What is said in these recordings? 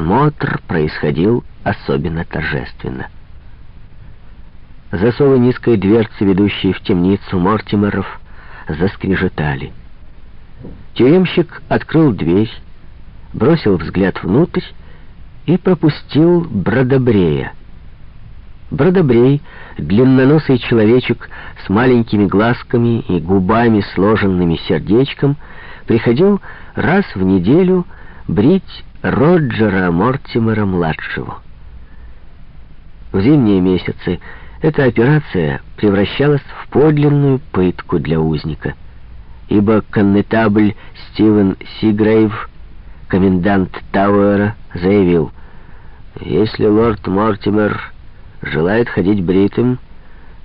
осмотр происходил особенно торжественно. Засовы низкой дверцы, ведущие в темницу Мортимеров, заскрежетали. Тюремщик открыл дверь, бросил взгляд внутрь и пропустил Бродобрея. Бродобрей, длинноносый человечек с маленькими глазками и губами, сложенными сердечком, приходил раз в неделю брить Роджера Мортимера-младшего. В зимние месяцы эта операция превращалась в подлинную пытку для узника, ибо коннетабль Стивен Сигрейв, комендант Тауэра, заявил, «Если лорд Мортимер желает ходить бритым,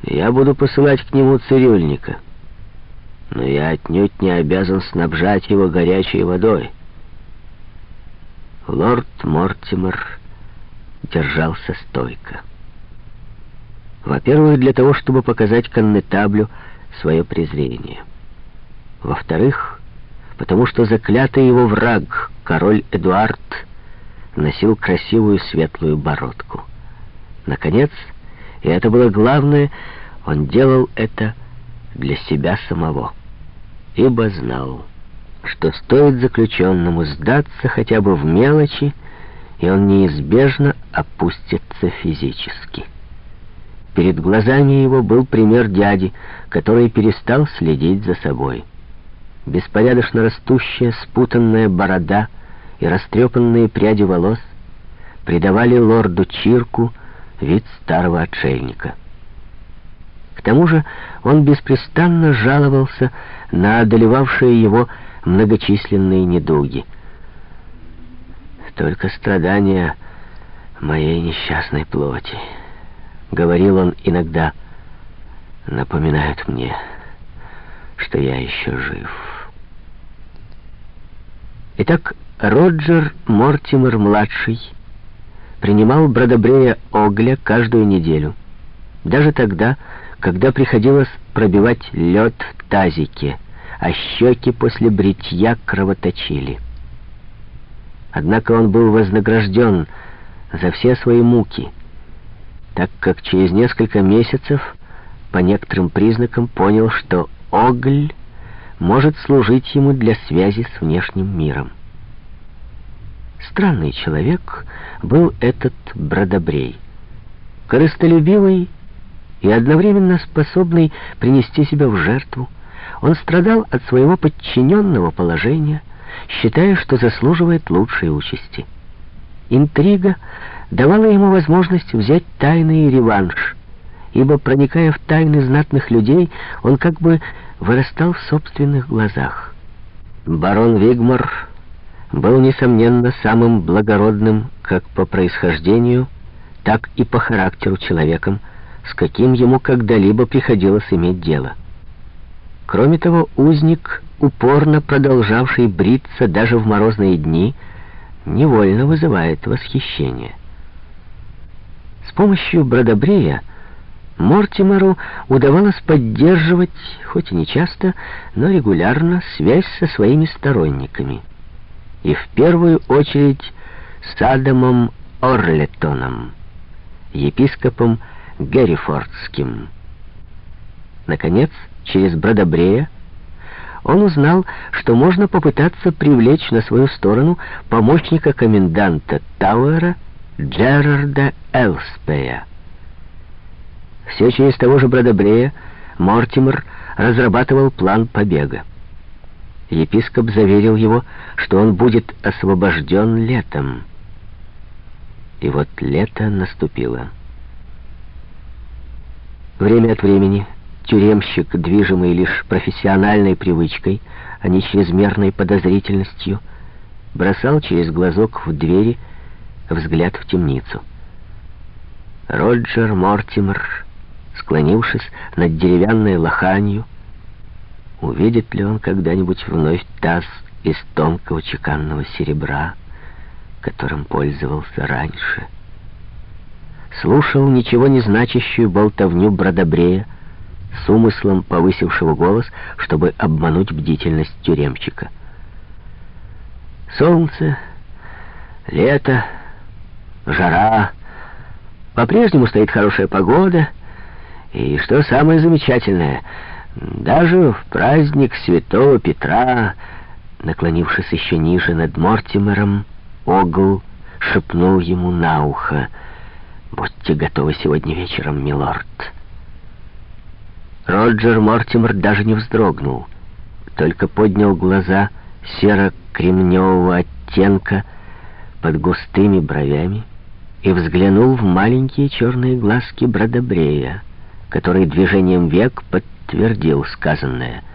я буду посылать к нему цирюльника. Но я отнюдь не обязан снабжать его горячей водой». Лорд Мортимер держался стойко. Во-первых, для того, чтобы показать коннетаблю свое презрение. Во-вторых, потому что заклятый его враг, король Эдуард, носил красивую светлую бородку. Наконец, и это было главное, он делал это для себя самого, ибо знал, что стоит заключенному сдаться хотя бы в мелочи, и он неизбежно опустится физически. Перед глазами его был пример дяди, который перестал следить за собой. Беспорядочно растущая спутанная борода и растрепанные пряди волос придавали лорду Чирку вид старого отшельника. К тому же он беспрестанно жаловался на одолевавшие его многочисленные недуги. Только страдания моей несчастной плоти говорил он иногда, напоминают мне, что я еще жив. Итак, Роджер Мортимер-младший принимал Бродобрея Огля каждую неделю, даже тогда, когда приходилось пробивать лед в тазике, а щеки после бритья кровоточили. Однако он был вознагражден за все свои муки — так как через несколько месяцев по некоторым признакам понял, что Огль может служить ему для связи с внешним миром. Странный человек был этот Бродобрей. Корыстолюбивый и одновременно способный принести себя в жертву, он страдал от своего подчиненного положения, считая, что заслуживает лучшей участи. Интрига давала ему возможность взять тайный реванш, ибо, проникая в тайны знатных людей, он как бы вырастал в собственных глазах. Барон Вигмар был, несомненно, самым благородным как по происхождению, так и по характеру человеком, с каким ему когда-либо приходилось иметь дело. Кроме того, узник, упорно продолжавший бриться даже в морозные дни, невольно вызывает восхищение. С помощью Бродобрея Мортимеру удавалось поддерживать, хоть и не часто, но регулярно, связь со своими сторонниками. И в первую очередь с Адамом Орлетоном, епископом Геррифордским. Наконец, через Бродобрея он узнал, что можно попытаться привлечь на свою сторону помощника коменданта Тауэра Джерарда Элспея. Все через того же Бродобрея Мортимер разрабатывал план побега. Епископ заверил его, что он будет освобожден летом. И вот лето наступило. Время от времени тюремщик, движимый лишь профессиональной привычкой, а не чрезмерной подозрительностью, бросал через глазок в двери взгляд в темницу. Роджер Мортимер, склонившись над деревянной лоханью, увидит ли он когда-нибудь вновь таз из тонкого чеканного серебра, которым пользовался раньше. Слушал ничего не значащую болтовню Бродобрея, с умыслом повысившего голос, чтобы обмануть бдительность тюремщика. Солнце, лето, жара. По-прежнему стоит хорошая погода. И что самое замечательное, даже в праздник Святого Петра, наклонившись еще ниже над Мортимером, Огл шепнул ему на ухо, «Будьте готовы сегодня вечером, милорд». Роджер Мортимер даже не вздрогнул, только поднял глаза серо-кремневого оттенка под густыми бровями и взглянул в маленькие черные глазки Бродобрея, который движением век подтвердил сказанное —